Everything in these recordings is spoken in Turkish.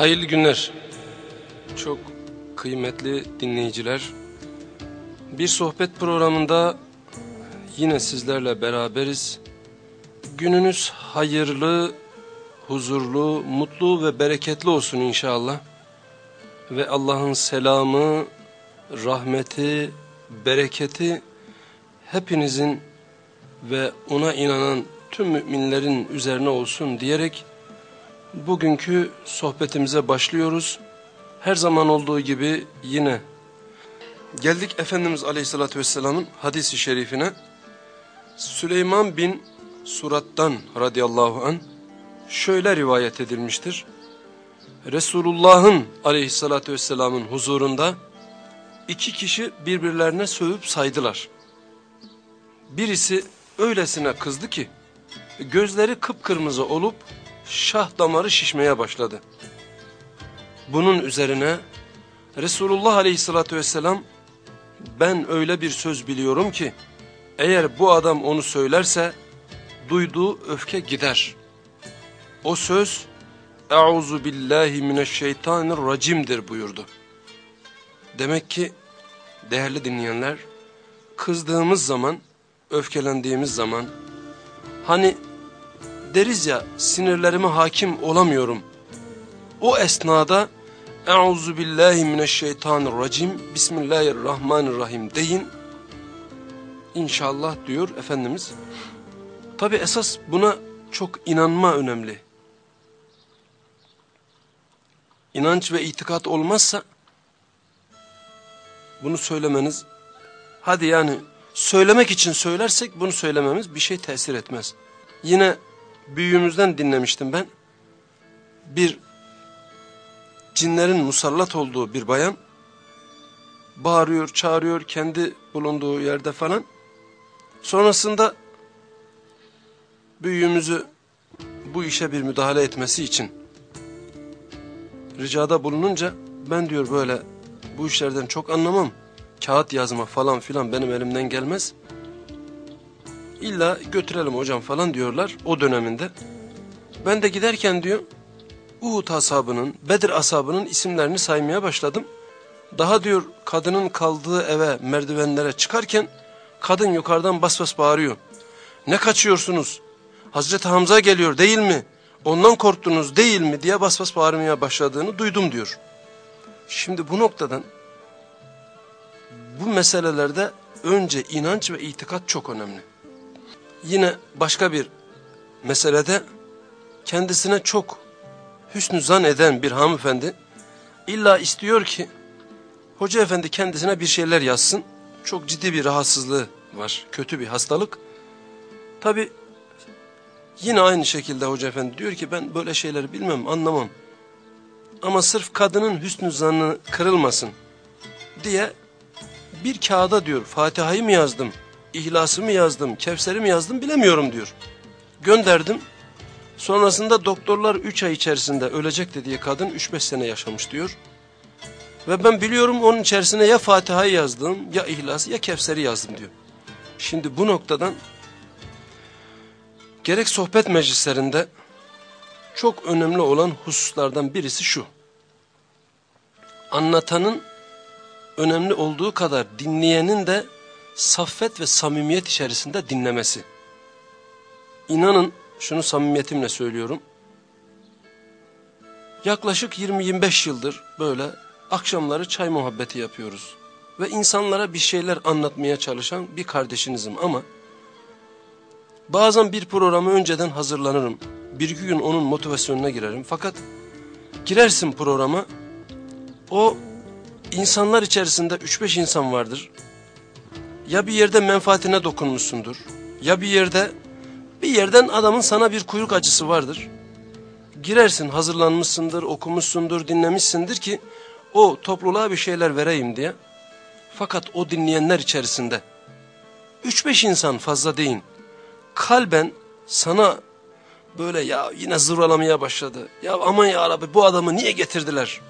Hayırlı günler. Çok kıymetli dinleyiciler. Bir sohbet programında yine sizlerle beraberiz. Gününüz hayırlı, huzurlu, mutlu ve bereketli olsun inşallah. Ve Allah'ın selamı, rahmeti, bereketi hepinizin ve ona inanan tüm müminlerin üzerine olsun diyerek bugünkü sohbetimize başlıyoruz. Her zaman olduğu gibi yine geldik Efendimiz Aleyhisselatü Vesselam'ın hadisi şerifine. Süleyman bin Surat'tan radıyallahu an şöyle rivayet edilmiştir. Resulullah'ın aleyhissalatü vesselamın huzurunda iki kişi birbirlerine sövüp saydılar. Birisi öylesine kızdı ki gözleri kıpkırmızı olup şah damarı şişmeye başladı. Bunun üzerine Resulullah aleyhissalatü vesselam ben öyle bir söz biliyorum ki eğer bu adam onu söylerse duyduğu öfke gider. O söz Euzu billahi mineşşeytanirracimdir buyurdu. Demek ki değerli dinleyenler kızdığımız zaman, öfkelendiğimiz zaman hani deriz ya sinirlerime hakim olamıyorum. O esnada Euzu billahi mineşşeytanirracim Bismillahirrahmanirrahim deyin. İnşallah diyor Efendimiz. Tabi esas buna çok inanma önemli. İnanç ve itikat olmazsa bunu söylemeniz hadi yani söylemek için söylersek bunu söylememiz bir şey tesir etmez. Yine büyüğümüzden dinlemiştim ben. Bir cinlerin musallat olduğu bir bayan bağırıyor, çağırıyor kendi bulunduğu yerde falan. Sonrasında büyüğümüzü bu işe bir müdahale etmesi için ricada bulununca ben diyor böyle bu işlerden çok anlamam. Kağıt yazma falan filan benim elimden gelmez. İlla götürelim hocam falan diyorlar o döneminde. Ben de giderken diyor Uhud ashabının, Bedir ashabının isimlerini saymaya başladım. Daha diyor kadının kaldığı eve merdivenlere çıkarken kadın yukarıdan bas bas bağırıyor. Ne kaçıyorsunuz? Hazreti Hamza geliyor değil mi? Ondan korktunuz değil mi diye bas bas bağırmaya başladığını duydum diyor. Şimdi bu noktadan bu meselelerde önce inanç ve itikat çok önemli. Yine başka bir meselede kendisine çok hüsnü zan eden bir hanımefendi illa istiyor ki hoca efendi kendisine bir şeyler yazsın. Çok ciddi bir rahatsızlığı var, kötü bir hastalık. Tabi yine aynı şekilde hoca efendi diyor ki ben böyle şeyleri bilmem, anlamam. Ama sırf kadının hüsnü zanı kırılmasın diye bir kağıda diyor Fatiha'yı mı yazdım, İhlas'ı mı yazdım, Kevser'i mi yazdım bilemiyorum diyor. Gönderdim. Sonrasında doktorlar 3 ay içerisinde ölecek dediği kadın 3-5 sene yaşamış diyor. Ve ben biliyorum onun içerisine ya Fatiha'yı yazdım ya İhlas'ı ya Kevser'i yazdım diyor. Şimdi bu noktadan gerek sohbet meclislerinde çok önemli olan hususlardan birisi şu. Anlatanın önemli olduğu kadar dinleyenin de saffet ve samimiyet içerisinde dinlemesi. İnanın şunu samimiyetimle söylüyorum. Yaklaşık 20-25 yıldır böyle akşamları çay muhabbeti yapıyoruz. Ve insanlara bir şeyler anlatmaya çalışan bir kardeşinizim ama bazen bir programı önceden hazırlanırım. Bir gün onun motivasyonuna girerim. Fakat girersin programa o insanlar içerisinde 3-5 insan vardır. Ya bir yerde menfaatine dokunmuşsundur. Ya bir yerde bir yerden adamın sana bir kuyruk acısı vardır. Girersin hazırlanmışsındır, okumuşsundur, dinlemişsindir ki o topluluğa bir şeyler vereyim diye. Fakat o dinleyenler içerisinde 3-5 insan fazla değil. Kalben sana böyle ya yine zırvalamaya başladı. Ya aman ya Rabbi bu adamı niye getirdiler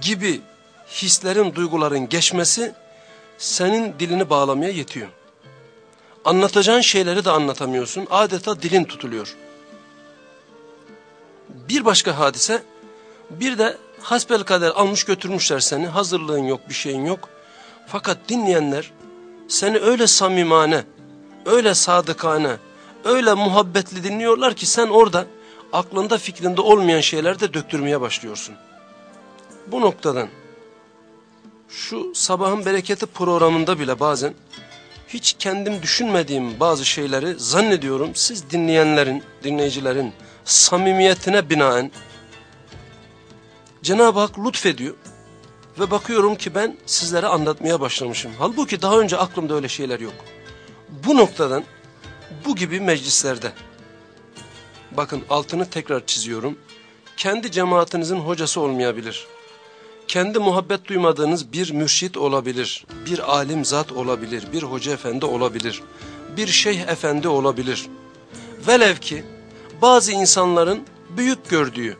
gibi hislerin, duyguların geçmesi senin dilini bağlamaya yetiyor. Anlatacağın şeyleri de anlatamıyorsun. Adeta dilin tutuluyor. Bir başka hadise, Bir de hasbel kader almış götürmüşler seni. Hazırlığın yok, bir şeyin yok. Fakat dinleyenler seni öyle samimane, öyle sadıkane, öyle muhabbetli dinliyorlar ki sen orada aklında fikrinde olmayan şeyler de döktürmeye başlıyorsun. Bu noktadan şu sabahın bereketi programında bile bazen hiç kendim düşünmediğim bazı şeyleri zannediyorum siz dinleyenlerin, dinleyicilerin samimiyetine binaen Cenab-ı Hak lütfediyor ve bakıyorum ki ben sizlere anlatmaya başlamışım. Halbuki daha önce aklımda öyle şeyler yok. Bu noktadan bu gibi meclislerde bakın altını tekrar çiziyorum. Kendi cemaatinizin hocası olmayabilir. Kendi muhabbet duymadığınız bir mürşit olabilir, bir alim zat olabilir, bir hoca efendi olabilir, bir şeyh efendi olabilir. Velev ki bazı insanların büyük gördüğü,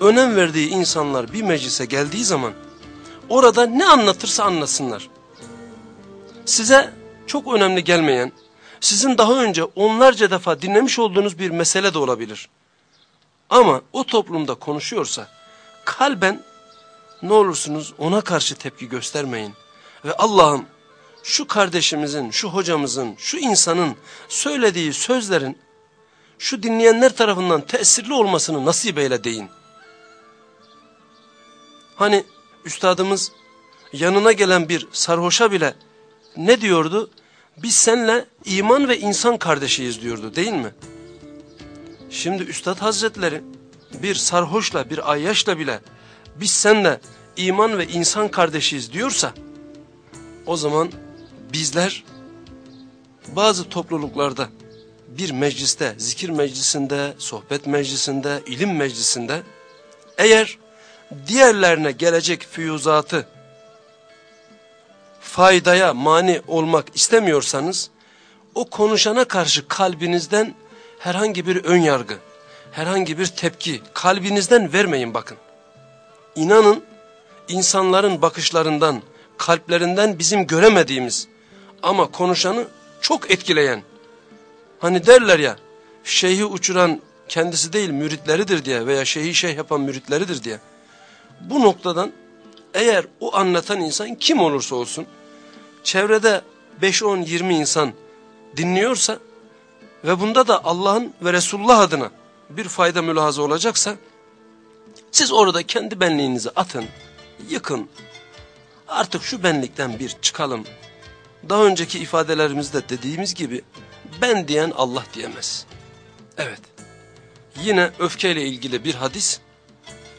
önem verdiği insanlar bir meclise geldiği zaman orada ne anlatırsa anlasınlar. Size çok önemli gelmeyen, sizin daha önce onlarca defa dinlemiş olduğunuz bir mesele de olabilir. Ama o toplumda konuşuyorsa kalben ne olursunuz ona karşı tepki göstermeyin. Ve Allah'ım şu kardeşimizin, şu hocamızın, şu insanın söylediği sözlerin şu dinleyenler tarafından tesirli olmasını nasip eyle deyin. Hani üstadımız yanına gelen bir sarhoşa bile ne diyordu? Biz senle iman ve insan kardeşiyiz diyordu değil mi? Şimdi Üstad Hazretleri bir sarhoşla bir ayyaşla bile biz senle iman ve insan kardeşiyiz diyorsa o zaman bizler bazı topluluklarda bir mecliste, zikir meclisinde, sohbet meclisinde, ilim meclisinde eğer diğerlerine gelecek füyuzatı faydaya mani olmak istemiyorsanız o konuşana karşı kalbinizden herhangi bir ön yargı, herhangi bir tepki kalbinizden vermeyin bakın. İnanın insanların bakışlarından, kalplerinden bizim göremediğimiz ama konuşanı çok etkileyen. Hani derler ya şeyhi uçuran kendisi değil müritleridir diye veya şeyhi şeyh yapan müritleridir diye. Bu noktadan eğer o anlatan insan kim olursa olsun çevrede 5-10-20 insan dinliyorsa ve bunda da Allah'ın ve Resulullah adına bir fayda mülahaza olacaksa siz orada kendi benliğinizi atın, yıkın. Artık şu benlikten bir çıkalım. Daha önceki ifadelerimizde dediğimiz gibi ben diyen Allah diyemez. Evet. Yine öfkeyle ilgili bir hadis.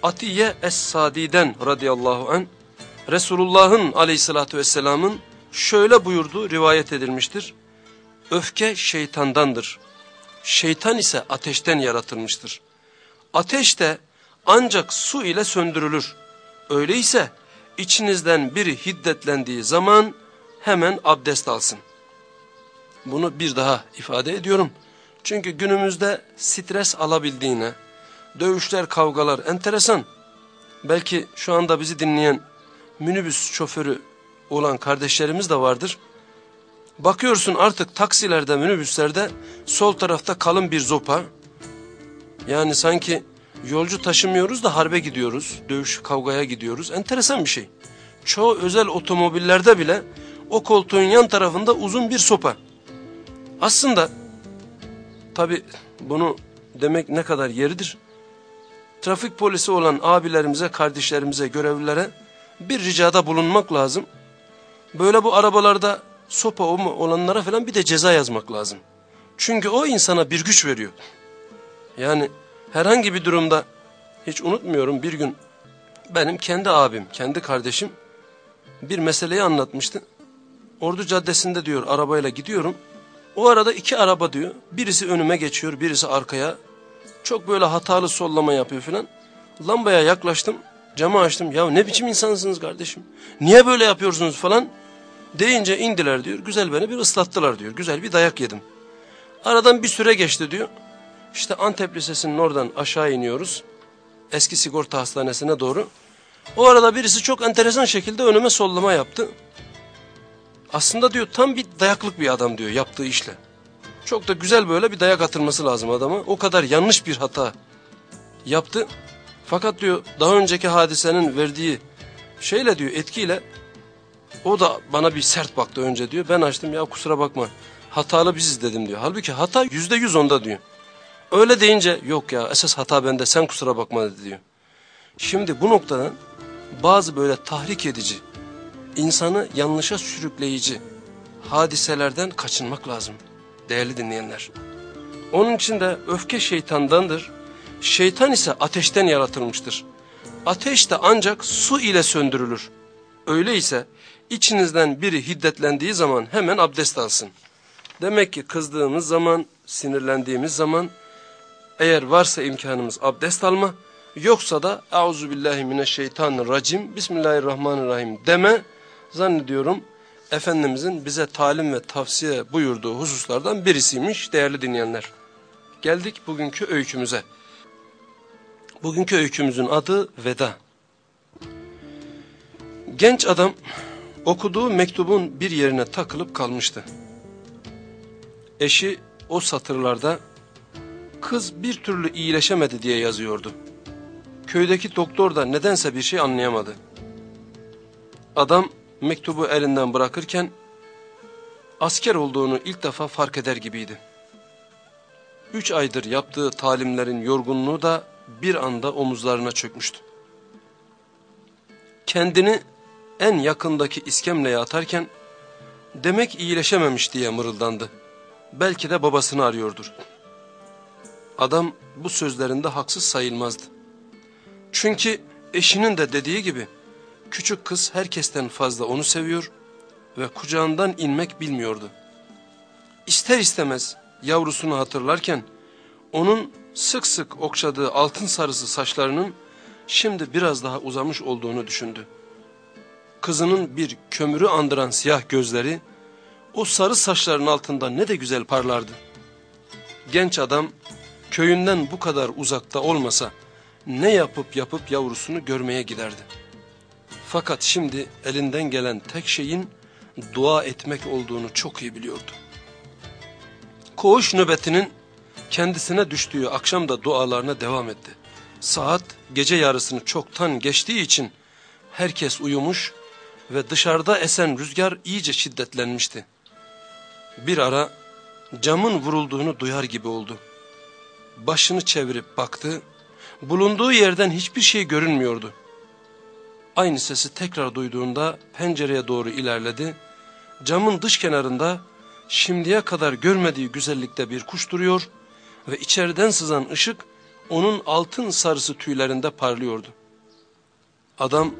Atiye Es-Sadi'den radıyallahu an Resulullah'ın aleyhissalatü vesselamın şöyle buyurduğu rivayet edilmiştir. Öfke şeytandandır. Şeytan ise ateşten yaratılmıştır. Ateş de ancak su ile söndürülür. Öyleyse içinizden biri hiddetlendiği zaman hemen abdest alsın. Bunu bir daha ifade ediyorum. Çünkü günümüzde stres alabildiğine, dövüşler, kavgalar enteresan. Belki şu anda bizi dinleyen minibüs şoförü olan kardeşlerimiz de vardır. Bakıyorsun artık taksilerde, minibüslerde sol tarafta kalın bir zopa. Yani sanki yolcu taşımıyoruz da harbe gidiyoruz, dövüş kavgaya gidiyoruz. Enteresan bir şey. Çoğu özel otomobillerde bile o koltuğun yan tarafında uzun bir sopa. Aslında tabi bunu demek ne kadar yeridir. Trafik polisi olan abilerimize, kardeşlerimize, görevlilere bir ricada bulunmak lazım. Böyle bu arabalarda sopa olanlara falan bir de ceza yazmak lazım. Çünkü o insana bir güç veriyor. Yani herhangi bir durumda hiç unutmuyorum bir gün benim kendi abim, kendi kardeşim bir meseleyi anlatmıştı. Ordu Caddesi'nde diyor arabayla gidiyorum. O arada iki araba diyor. Birisi önüme geçiyor, birisi arkaya. Çok böyle hatalı sollama yapıyor filan. Lambaya yaklaştım, camı açtım. Ya ne biçim insansınız kardeşim? Niye böyle yapıyorsunuz falan? Deyince indiler diyor. Güzel beni bir ıslattılar diyor. Güzel bir dayak yedim. Aradan bir süre geçti diyor. İşte Antep Lisesi'nin oradan aşağı iniyoruz. Eski sigorta hastanesine doğru. O arada birisi çok enteresan şekilde önüme sollama yaptı. Aslında diyor tam bir dayaklık bir adam diyor yaptığı işle. Çok da güzel böyle bir dayak atılması lazım adama. O kadar yanlış bir hata yaptı. Fakat diyor daha önceki hadisenin verdiği şeyle diyor etkiyle o da bana bir sert baktı önce diyor. Ben açtım ya kusura bakma hatalı biziz dedim diyor. Halbuki hata yüzde yüz onda diyor. Öyle deyince yok ya esas hata bende sen kusura bakma dedi diyor. Şimdi bu noktadan bazı böyle tahrik edici, insanı yanlışa sürükleyici hadiselerden kaçınmak lazım değerli dinleyenler. Onun için de öfke şeytandandır. Şeytan ise ateşten yaratılmıştır. Ateş de ancak su ile söndürülür. Öyleyse içinizden biri hiddetlendiği zaman hemen abdest alsın. Demek ki kızdığımız zaman, sinirlendiğimiz zaman eğer varsa imkanımız abdest alma, yoksa da Euzu billahi mineşşeytanirracim, Bismillahirrahmanirrahim deme zannediyorum Efendimizin bize talim ve tavsiye buyurduğu hususlardan birisiymiş değerli dinleyenler. Geldik bugünkü öykümüze. Bugünkü öykümüzün adı Veda. Genç adam okuduğu mektubun bir yerine takılıp kalmıştı. Eşi o satırlarda kız bir türlü iyileşemedi diye yazıyordu. Köydeki doktor da nedense bir şey anlayamadı. Adam mektubu elinden bırakırken asker olduğunu ilk defa fark eder gibiydi. Üç aydır yaptığı talimlerin yorgunluğu da bir anda omuzlarına çökmüştü. Kendini en yakındaki iskemleye atarken demek iyileşememiş diye mırıldandı. Belki de babasını arıyordur. Adam bu sözlerinde haksız sayılmazdı. Çünkü eşinin de dediği gibi küçük kız herkesten fazla onu seviyor ve kucağından inmek bilmiyordu. İster istemez yavrusunu hatırlarken onun sık sık okşadığı altın sarısı saçlarının şimdi biraz daha uzamış olduğunu düşündü. Kızının bir kömürü andıran siyah gözleri o sarı saçların altında ne de güzel parlardı. Genç adam köyünden bu kadar uzakta olmasa ne yapıp yapıp yavrusunu görmeye giderdi. Fakat şimdi elinden gelen tek şeyin dua etmek olduğunu çok iyi biliyordu. Koğuş nöbetinin kendisine düştüğü akşamda dualarına devam etti. Saat gece yarısını çoktan geçtiği için herkes uyumuş ve dışarıda esen rüzgar iyice şiddetlenmişti. Bir ara camın vurulduğunu duyar gibi oldu. Başını çevirip baktı, bulunduğu yerden hiçbir şey görünmüyordu. Aynı sesi tekrar duyduğunda pencereye doğru ilerledi. Camın dış kenarında şimdiye kadar görmediği güzellikte bir kuş duruyor ve içeriden sızan ışık onun altın sarısı tüylerinde parlıyordu. Adam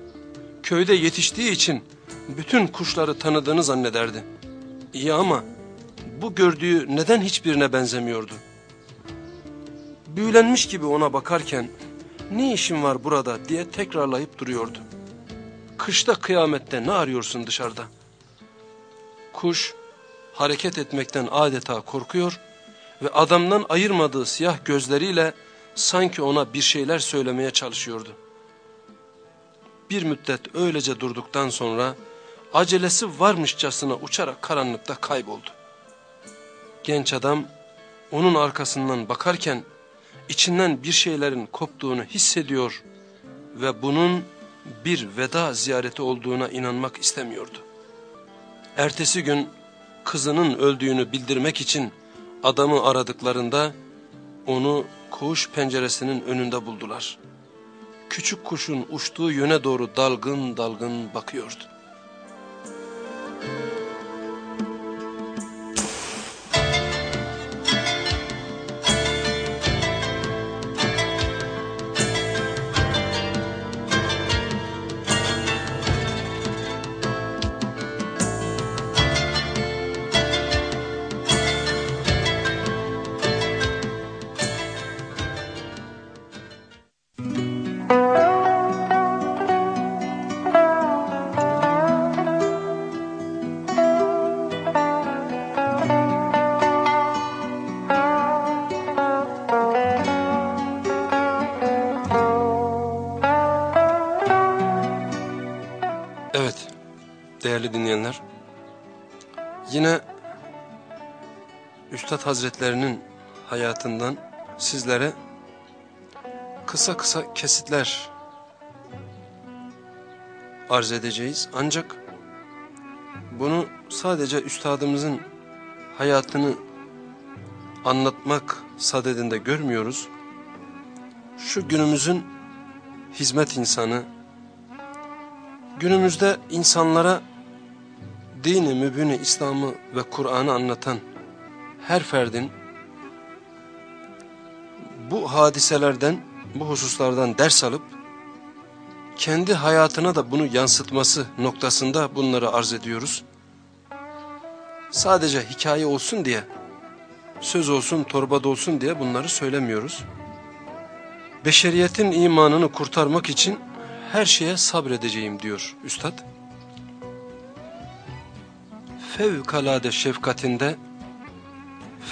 köyde yetiştiği için bütün kuşları tanıdığını zannederdi. İyi ama bu gördüğü neden hiçbirine benzemiyordu? Büyülenmiş gibi ona bakarken ne işin var burada diye tekrarlayıp duruyordu. Kışta kıyamette ne arıyorsun dışarıda? Kuş hareket etmekten adeta korkuyor ve adamdan ayırmadığı siyah gözleriyle sanki ona bir şeyler söylemeye çalışıyordu. Bir müddet öylece durduktan sonra acelesi varmışçasına uçarak karanlıkta kayboldu. Genç adam onun arkasından bakarken içinden bir şeylerin koptuğunu hissediyor ve bunun bir veda ziyareti olduğuna inanmak istemiyordu. Ertesi gün kızının öldüğünü bildirmek için adamı aradıklarında onu koğuş penceresinin önünde buldular. Küçük kuşun uçtuğu yöne doğru dalgın dalgın bakıyordu. Üstad Hazretlerinin hayatından sizlere kısa kısa kesitler arz edeceğiz. Ancak bunu sadece üstadımızın hayatını anlatmak sadedinde görmüyoruz. Şu günümüzün hizmet insanı, günümüzde insanlara dini, mübini, İslam'ı ve Kur'an'ı anlatan her ferdin bu hadiselerden, bu hususlardan ders alıp kendi hayatına da bunu yansıtması noktasında bunları arz ediyoruz. Sadece hikaye olsun diye, söz olsun, torbada olsun diye bunları söylemiyoruz. Beşeriyetin imanını kurtarmak için her şeye sabredeceğim diyor Üstad. Fevkalade şefkatinde,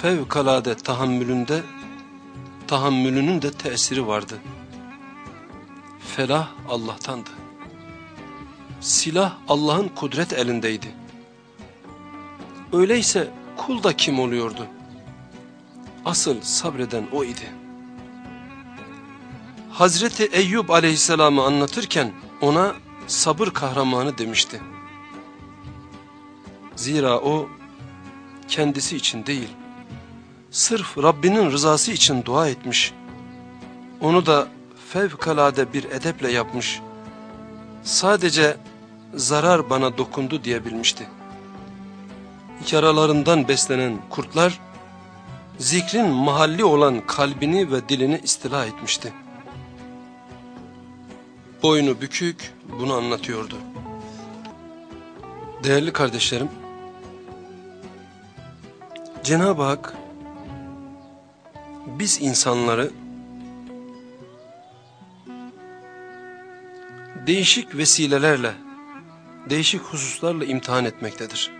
fevkalade tahammülünde, tahammülünün de tesiri vardı. Felah Allah'tandı. Silah Allah'ın kudret elindeydi. Öyleyse kul da kim oluyordu? Asıl sabreden o idi. Hazreti Eyyub aleyhisselamı anlatırken ona sabır kahramanı demişti. Zira o kendisi için değil, sırf Rabbinin rızası için dua etmiş. Onu da fevkalade bir edeple yapmış. Sadece zarar bana dokundu diyebilmişti. Yaralarından beslenen kurtlar, zikrin mahalli olan kalbini ve dilini istila etmişti. Boynu bükük bunu anlatıyordu. Değerli kardeşlerim, Cenab-ı Hak biz insanları değişik vesilelerle, değişik hususlarla imtihan etmektedir.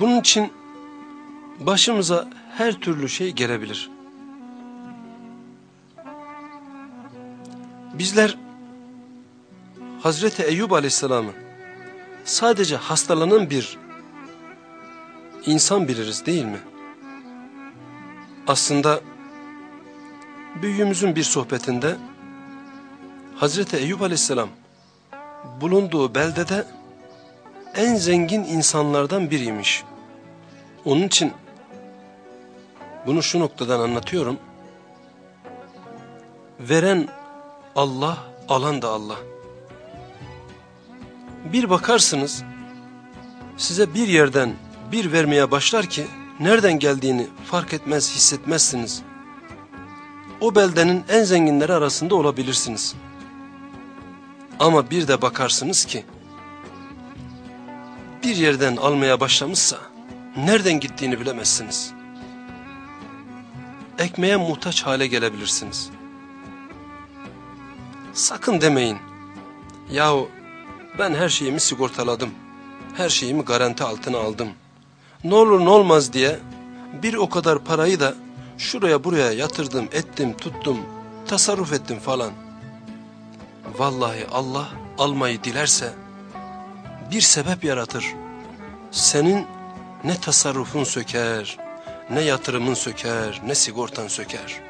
Bunun için başımıza her türlü şey gelebilir. Bizler Hazreti Eyyub Aleyhisselam'ı sadece hastalanan bir insan biliriz değil mi? Aslında büyüğümüzün bir sohbetinde Hazreti Eyüp Aleyhisselam bulunduğu beldede en zengin insanlardan biriymiş. Onun için bunu şu noktadan anlatıyorum. Veren Allah, alan da Allah. Bir bakarsınız size bir yerden bir vermeye başlar ki nereden geldiğini fark etmez hissetmezsiniz. O beldenin en zenginleri arasında olabilirsiniz. Ama bir de bakarsınız ki bir yerden almaya başlamışsa nereden gittiğini bilemezsiniz. Ekmeğe muhtaç hale gelebilirsiniz. Sakın demeyin. Yahu ben her şeyimi sigortaladım. Her şeyimi garanti altına aldım. Ne olur ne olmaz diye bir o kadar parayı da şuraya buraya yatırdım, ettim, tuttum, tasarruf ettim falan. Vallahi Allah almayı dilerse bir sebep yaratır. Senin ne tasarrufun söker, ne yatırımın söker, ne sigortan söker.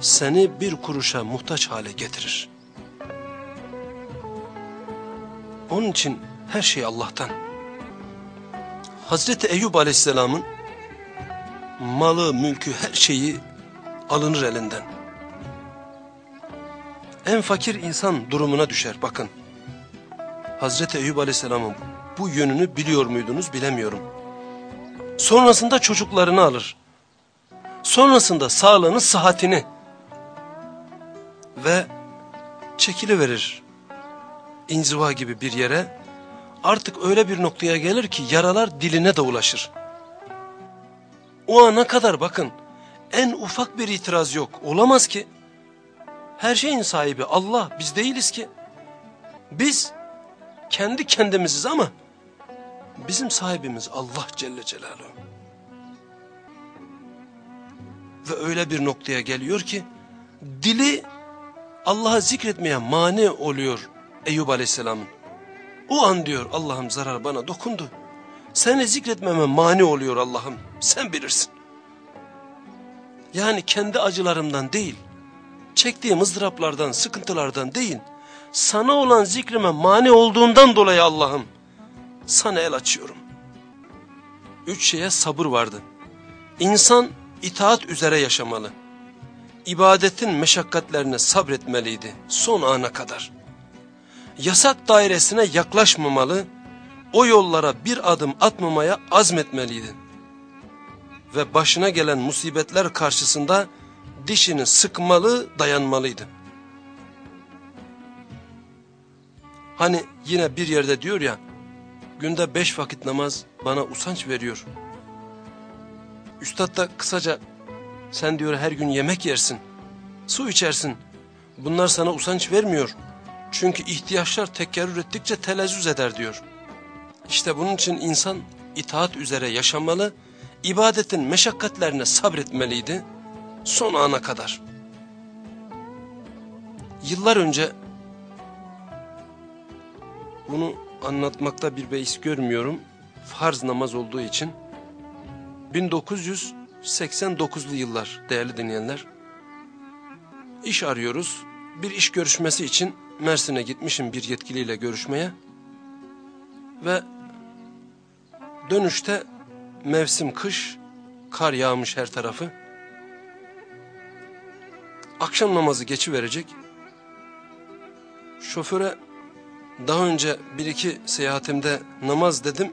Seni bir kuruşa muhtaç hale getirir. Onun için her şey Allah'tan. Hazreti Eyüp Aleyhisselam'ın malı, mülkü, her şeyi alınır elinden. En fakir insan durumuna düşer bakın. Hazreti Eyüp Aleyhisselam'ın bu yönünü biliyor muydunuz bilemiyorum. Sonrasında çocuklarını alır. Sonrasında sağlığını, sıhhatini ve çekiliverir inziva gibi bir yere artık öyle bir noktaya gelir ki yaralar diline de ulaşır. O ana kadar bakın en ufak bir itiraz yok. Olamaz ki. Her şeyin sahibi Allah biz değiliz ki. Biz kendi kendimiziz ama bizim sahibimiz Allah Celle Celaluhu. Ve öyle bir noktaya geliyor ki dili Allah'a zikretmeye mani oluyor Eyüp Aleyhisselam'ın. O an diyor Allah'ım zarar bana dokundu. Seni zikretmeme mani oluyor Allah'ım sen bilirsin. Yani kendi acılarımdan değil, çektiğim ızdıraplardan, sıkıntılardan değil, sana olan zikrime mani olduğundan dolayı Allah'ım sana el açıyorum. Üç şeye sabır vardı. İnsan itaat üzere yaşamalı. İbadetin meşakkatlerine sabretmeliydi son ana kadar. Yasak dairesine yaklaşmamalı, o yollara bir adım atmamaya azmetmeliydi. Ve başına gelen musibetler karşısında dişini sıkmalı, dayanmalıydı. Hani yine bir yerde diyor ya, günde beş vakit namaz bana usanç veriyor. Üstad da kısaca sen diyor her gün yemek yersin, su içersin. Bunlar sana usanç vermiyor. Çünkü ihtiyaçlar tekerrür ettikçe telezzüz eder diyor. İşte bunun için insan itaat üzere yaşamalı, ibadetin meşakkatlerine sabretmeliydi son ana kadar. Yıllar önce bunu anlatmakta bir beis görmüyorum. Farz namaz olduğu için 1989'lu yıllar değerli dinleyenler. İş arıyoruz. Bir iş görüşmesi için Mersin'e gitmişim bir yetkiliyle görüşmeye. Ve dönüşte mevsim kış, kar yağmış her tarafı. Akşam namazı geçi verecek. Şoföre daha önce bir iki seyahatimde namaz dedim.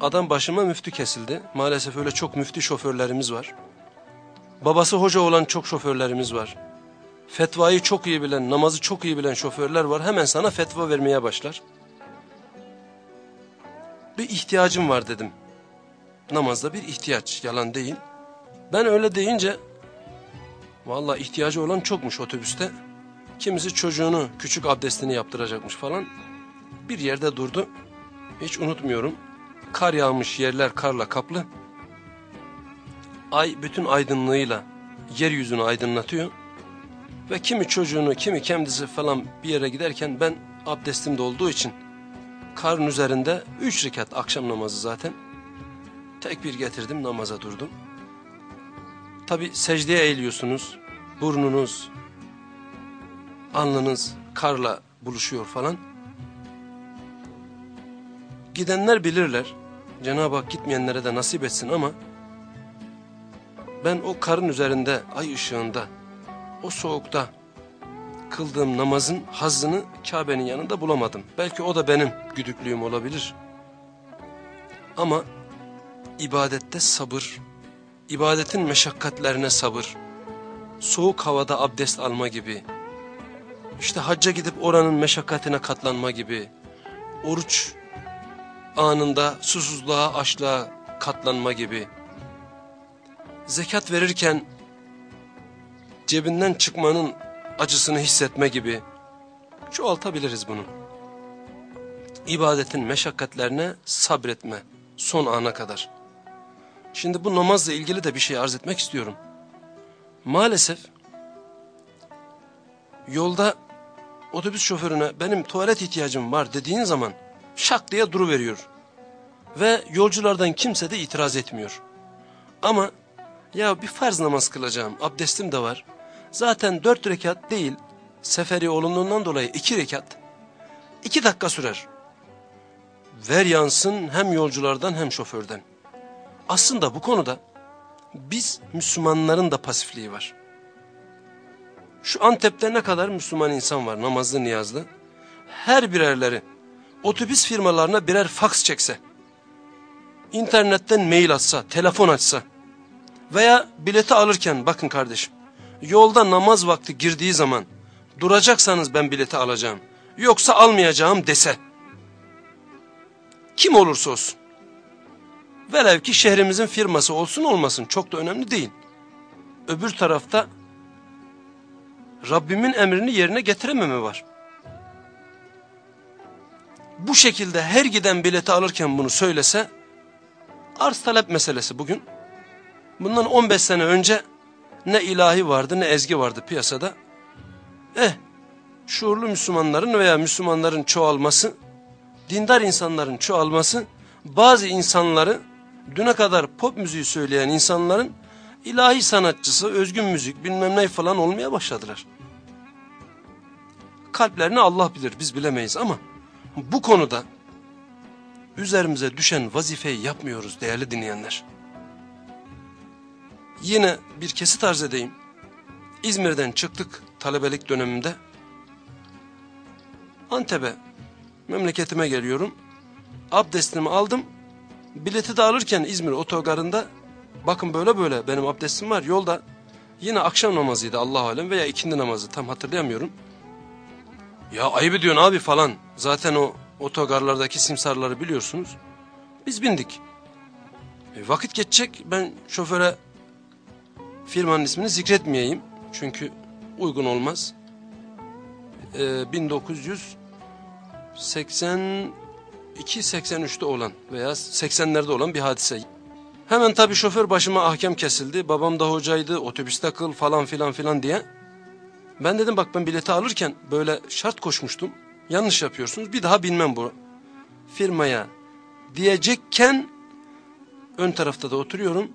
Adam başıma müftü kesildi. Maalesef öyle çok müftü şoförlerimiz var. Babası hoca olan çok şoförlerimiz var. Fetvayı çok iyi bilen, namazı çok iyi bilen şoförler var. Hemen sana fetva vermeye başlar. Bir ihtiyacım var dedim. Namazda bir ihtiyaç, yalan değil. Ben öyle deyince, valla ihtiyacı olan çokmuş otobüste. Kimisi çocuğunu küçük abdestini yaptıracakmış falan. Bir yerde durdu. Hiç unutmuyorum. Kar yağmış yerler karla kaplı. Ay bütün aydınlığıyla yeryüzünü aydınlatıyor. Ve kimi çocuğunu kimi kendisi falan bir yere giderken ben abdestimde olduğu için karın üzerinde üç rekat akşam namazı zaten. Tek bir getirdim namaza durdum. Tabi secdeye eğiliyorsunuz. Burnunuz, alnınız karla buluşuyor falan. Gidenler bilirler. Cenab-ı Hak gitmeyenlere de nasip etsin ama ben o karın üzerinde ay ışığında o soğukta kıldığım namazın hazzını Kabe'nin yanında bulamadım. Belki o da benim güdüklüğüm olabilir. Ama ibadette sabır, ibadetin meşakkatlerine sabır, soğuk havada abdest alma gibi, işte hacca gidip oranın meşakkatine katlanma gibi, oruç anında susuzluğa, açlığa katlanma gibi, zekat verirken cebinden çıkmanın acısını hissetme gibi çoğaltabiliriz bunu. İbadetin meşakkatlerine sabretme son ana kadar. Şimdi bu namazla ilgili de bir şey arz etmek istiyorum. Maalesef yolda otobüs şoförüne benim tuvalet ihtiyacım var dediğin zaman şak diye duru veriyor. Ve yolculardan kimse de itiraz etmiyor. Ama ya bir farz namaz kılacağım abdestim de var. Zaten dört rekat değil seferi olunduğundan dolayı iki rekat. iki dakika sürer. Ver yansın hem yolculardan hem şoförden. Aslında bu konuda biz Müslümanların da pasifliği var. Şu Antep'te ne kadar Müslüman insan var namazlı niyazlı. Her birerleri otobüs firmalarına birer faks çekse, internetten mail atsa, telefon açsa veya bileti alırken bakın kardeşim yolda namaz vakti girdiği zaman duracaksanız ben bileti alacağım yoksa almayacağım dese kim olursa olsun velev ki şehrimizin firması olsun olmasın çok da önemli değil öbür tarafta Rabbimin emrini yerine getirememe var. Bu şekilde her giden bileti alırken bunu söylese arz talep meselesi bugün. Bundan 15 sene önce ne ilahi vardı ne ezgi vardı piyasada. Eh şuurlu Müslümanların veya Müslümanların çoğalması, dindar insanların çoğalması bazı insanları düne kadar pop müziği söyleyen insanların ilahi sanatçısı, özgün müzik bilmem ne falan olmaya başladılar. Kalplerini Allah bilir biz bilemeyiz ama bu konuda üzerimize düşen vazifeyi yapmıyoruz değerli dinleyenler. Yine bir kesit arz edeyim. İzmir'den çıktık talebelik döneminde. Antep'e, memleketime geliyorum. Abdestimi aldım. Bileti de alırken İzmir otogarında bakın böyle böyle benim abdestim var. Yolda yine akşam namazıydı Allah alem veya ikindi namazı tam hatırlayamıyorum. Ya ayıp ediyorsun abi falan. Zaten o otogarlardaki simsarları biliyorsunuz. Biz bindik. E, vakit geçecek ben şoföre firmanın ismini zikretmeyeyim. Çünkü uygun olmaz. E, 1982-83'te olan veya 80'lerde olan bir hadise. Hemen tabii şoför başıma ahkam kesildi. Babam da hocaydı, otobüste kıl falan filan filan diye. Ben dedim bak ben bileti alırken böyle şart koşmuştum. Yanlış yapıyorsunuz bir daha binmem bu firmaya diyecekken ön tarafta da oturuyorum.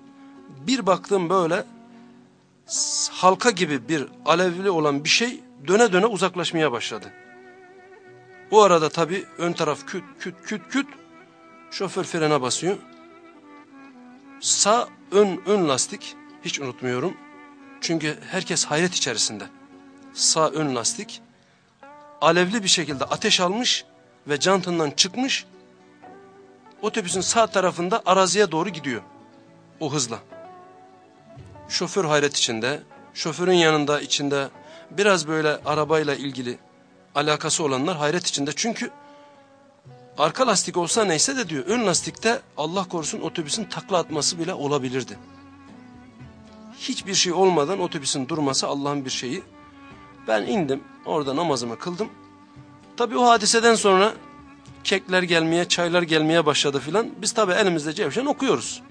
Bir baktım böyle halka gibi bir alevli olan bir şey döne döne uzaklaşmaya başladı. Bu arada tabii ön taraf küt küt küt küt şoför frene basıyor. Sağ ön ön lastik hiç unutmuyorum. Çünkü herkes hayret içerisinde. Sağ ön lastik alevli bir şekilde ateş almış ve cantından çıkmış. Otobüsün sağ tarafında araziye doğru gidiyor. O hızla. Şoför hayret içinde. Şoförün yanında içinde biraz böyle arabayla ilgili alakası olanlar hayret içinde. Çünkü arka lastik olsa neyse de diyor ön lastikte Allah korusun otobüsün takla atması bile olabilirdi. Hiçbir şey olmadan otobüsün durması Allah'ın bir şeyi. Ben indim orada namazımı kıldım. Tabi o hadiseden sonra kekler gelmeye, çaylar gelmeye başladı filan. Biz tabi elimizde cevşen okuyoruz.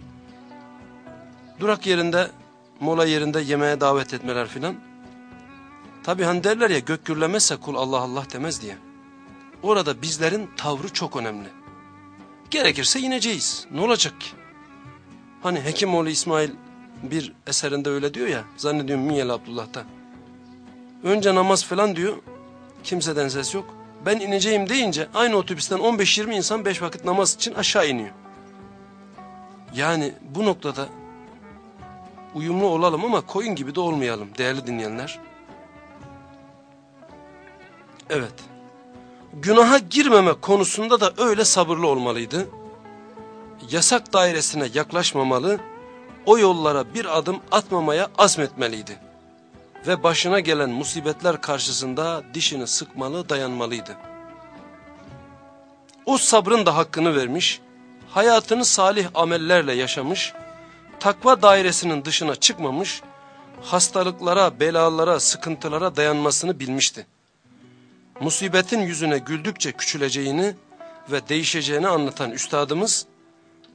Durak yerinde, mola yerinde yemeğe davet etmeler filan. Tabi hani derler ya gök gürlemezse kul Allah Allah demez diye. Orada bizlerin tavrı çok önemli. Gerekirse ineceğiz. Ne olacak ki? Hani Hekimoğlu İsmail bir eserinde öyle diyor ya. Zannediyorum Minyel Abdullah'ta. Önce namaz falan diyor. Kimseden ses yok. Ben ineceğim deyince aynı otobüsten 15-20 insan 5 vakit namaz için aşağı iniyor. Yani bu noktada uyumlu olalım ama koyun gibi de olmayalım değerli dinleyenler. Evet. Günaha girmeme konusunda da öyle sabırlı olmalıydı. Yasak dairesine yaklaşmamalı, o yollara bir adım atmamaya azmetmeliydi. Ve başına gelen musibetler karşısında dişini sıkmalı, dayanmalıydı. O sabrın da hakkını vermiş, hayatını salih amellerle yaşamış, takva dairesinin dışına çıkmamış, hastalıklara, belalara, sıkıntılara dayanmasını bilmişti musibetin yüzüne güldükçe küçüleceğini ve değişeceğini anlatan üstadımız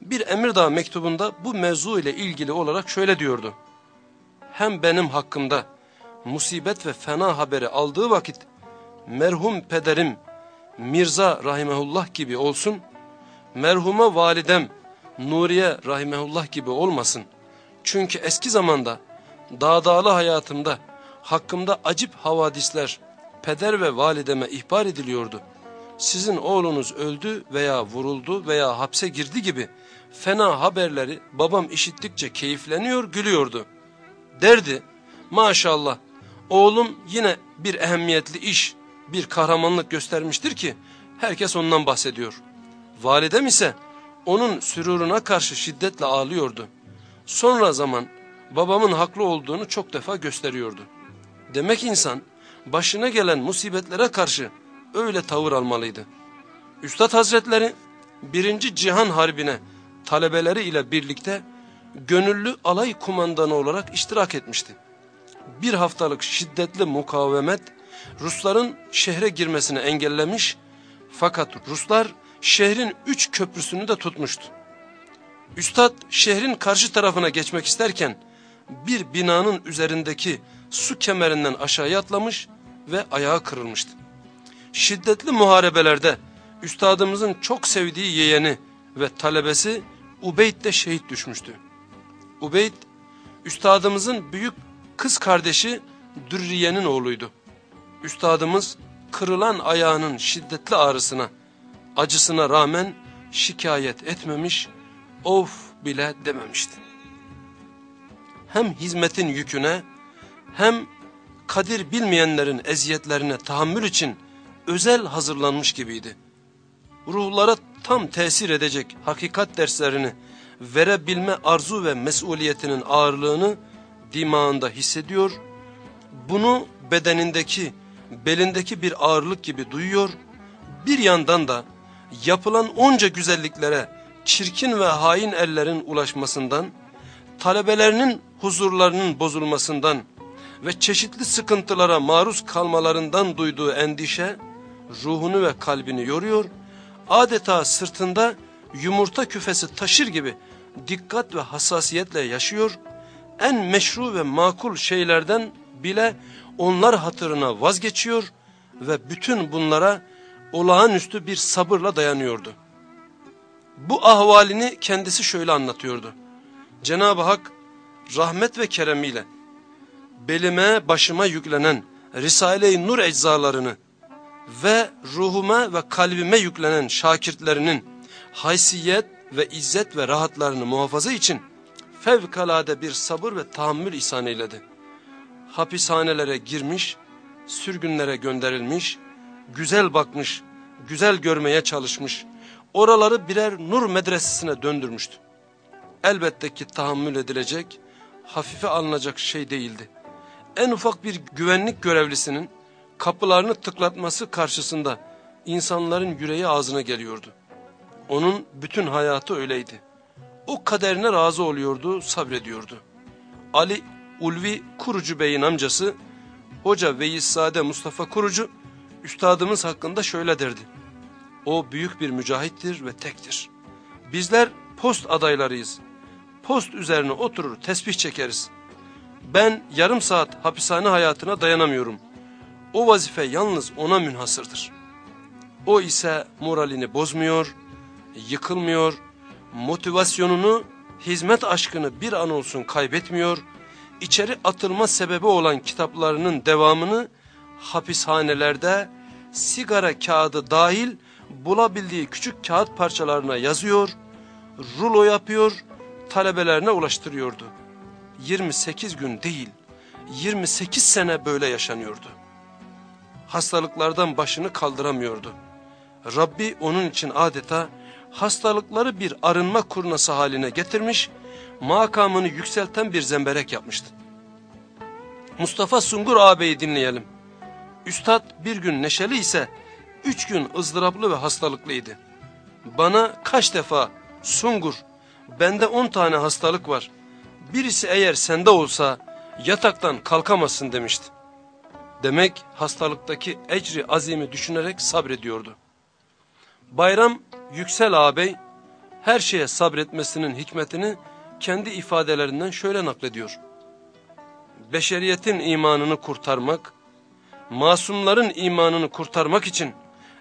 bir Emirdağ mektubunda bu mevzu ile ilgili olarak şöyle diyordu. Hem benim hakkımda musibet ve fena haberi aldığı vakit merhum pederim Mirza rahimehullah gibi olsun, merhuma validem Nuriye rahimehullah gibi olmasın. Çünkü eski zamanda dağdağlı hayatımda hakkımda acip havadisler, peder ve valideme ihbar ediliyordu. Sizin oğlunuz öldü veya vuruldu veya hapse girdi gibi fena haberleri babam işittikçe keyifleniyor gülüyordu. Derdi maşallah oğlum yine bir ehemmiyetli iş bir kahramanlık göstermiştir ki herkes ondan bahsediyor. Validem ise onun süruruna karşı şiddetle ağlıyordu. Sonra zaman babamın haklı olduğunu çok defa gösteriyordu. Demek insan başına gelen musibetlere karşı öyle tavır almalıydı. Üstad Hazretleri birinci Cihan Harbi'ne talebeleri ile birlikte gönüllü alay kumandanı olarak iştirak etmişti. Bir haftalık şiddetli mukavemet Rusların şehre girmesini engellemiş fakat Ruslar şehrin üç köprüsünü de tutmuştu. Üstad şehrin karşı tarafına geçmek isterken bir binanın üzerindeki su kemerinden aşağıya atlamış ve ayağı kırılmıştı. Şiddetli muharebelerde üstadımızın çok sevdiği yeğeni ve talebesi Ubeyd de şehit düşmüştü. Ubeyd Üstadımızın büyük kız kardeşi Dürriye'nin oğluydu. Üstadımız kırılan ayağının şiddetli ağrısına, acısına rağmen şikayet etmemiş, of bile dememişti. Hem hizmetin yüküne hem kadir bilmeyenlerin eziyetlerine tahammül için özel hazırlanmış gibiydi. Ruhlara tam tesir edecek hakikat derslerini verebilme arzu ve mesuliyetinin ağırlığını dimağında hissediyor, bunu bedenindeki, belindeki bir ağırlık gibi duyuyor, bir yandan da yapılan onca güzelliklere çirkin ve hain ellerin ulaşmasından, talebelerinin huzurlarının bozulmasından ve çeşitli sıkıntılara maruz kalmalarından duyduğu endişe, ruhunu ve kalbini yoruyor, adeta sırtında yumurta küfesi taşır gibi dikkat ve hassasiyetle yaşıyor, en meşru ve makul şeylerden bile onlar hatırına vazgeçiyor ve bütün bunlara olağanüstü bir sabırla dayanıyordu. Bu ahvalini kendisi şöyle anlatıyordu. Cenab-ı Hak rahmet ve keremiyle belime başıma yüklenen Risale-i Nur eczalarını ve ruhuma ve kalbime yüklenen şakirtlerinin haysiyet ve izzet ve rahatlarını muhafaza için fevkalade bir sabır ve tahammül ihsan eyledi. Hapishanelere girmiş, sürgünlere gönderilmiş, güzel bakmış, güzel görmeye çalışmış, oraları birer nur medresesine döndürmüştü. Elbette ki tahammül edilecek, hafife alınacak şey değildi. En ufak bir güvenlik görevlisinin kapılarını tıklatması karşısında insanların yüreği ağzına geliyordu. Onun bütün hayatı öyleydi. O kaderine razı oluyordu, sabrediyordu. Ali Ulvi Kurucu Bey'in amcası, Hoca Veysade Mustafa Kurucu, üstadımız hakkında şöyle derdi. O büyük bir mücahittir ve tektir. Bizler post adaylarıyız. Post üzerine oturur tesbih çekeriz. Ben yarım saat hapishane hayatına dayanamıyorum. O vazife yalnız ona münhasırdır. O ise moralini bozmuyor, yıkılmıyor, motivasyonunu, hizmet aşkını bir an olsun kaybetmiyor, içeri atılma sebebi olan kitaplarının devamını hapishanelerde sigara kağıdı dahil bulabildiği küçük kağıt parçalarına yazıyor, rulo yapıyor, talebelerine ulaştırıyordu. 28 gün değil, 28 sene böyle yaşanıyordu. Hastalıklardan başını kaldıramıyordu. Rabbi onun için adeta hastalıkları bir arınma kurnası haline getirmiş, makamını yükselten bir zemberek yapmıştı. Mustafa Sungur ağabeyi dinleyelim. Üstad bir gün neşeli ise üç gün ızdıraplı ve hastalıklıydı. Bana kaç defa Sungur bende on tane hastalık var. Birisi eğer sende olsa yataktan kalkamazsın demişti. Demek hastalıktaki ecri azimi düşünerek sabrediyordu. Bayram Yüksel ağabey her şeye sabretmesinin hikmetini kendi ifadelerinden şöyle naklediyor. Beşeriyetin imanını kurtarmak, masumların imanını kurtarmak için,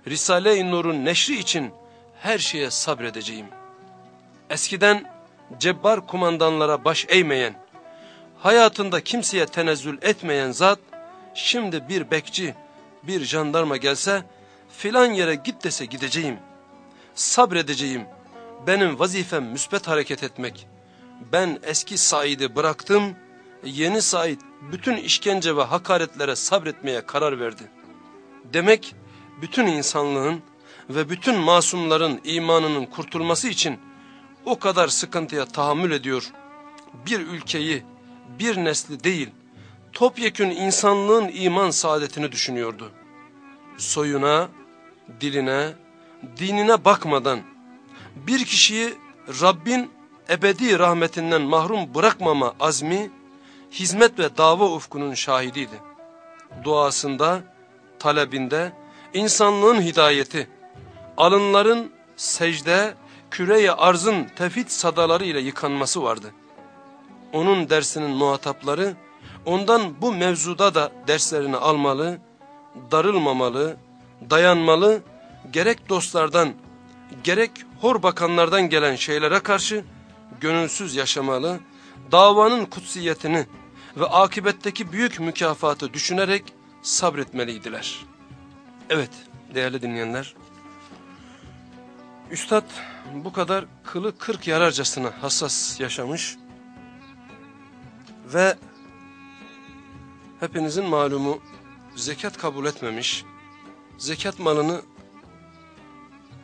Risale-i Nur'un neşri için her şeye sabredeceğim. Eskiden cebbar kumandanlara baş eğmeyen, hayatında kimseye tenezzül etmeyen zat, şimdi bir bekçi, bir jandarma gelse, filan yere git dese gideceğim. Sabredeceğim. Benim vazifem müsbet hareket etmek. Ben eski Said'i bıraktım, yeni Said bütün işkence ve hakaretlere sabretmeye karar verdi. Demek bütün insanlığın ve bütün masumların imanının kurtulması için o kadar sıkıntıya tahammül ediyor. Bir ülkeyi, bir nesli değil, topyekün insanlığın iman saadetini düşünüyordu. Soyuna, diline, dinine bakmadan bir kişiyi Rabbin ebedi rahmetinden mahrum bırakmama azmi, hizmet ve dava ufkunun şahidiydi. Duasında, talebinde, insanlığın hidayeti, alınların secde, küreye arzın tefit sadaları ile yıkanması vardı. Onun dersinin muhatapları, ondan bu mevzuda da derslerini almalı, darılmamalı, dayanmalı, gerek dostlardan, gerek hor bakanlardan gelen şeylere karşı gönülsüz yaşamalı, davanın kutsiyetini ve akibetteki büyük mükafatı düşünerek sabretmeliydiler. Evet değerli dinleyenler, Üstad bu kadar kılı kırk yararcasına hassas yaşamış ve hepinizin malumu zekat kabul etmemiş, zekat malını